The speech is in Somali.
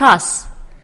trust.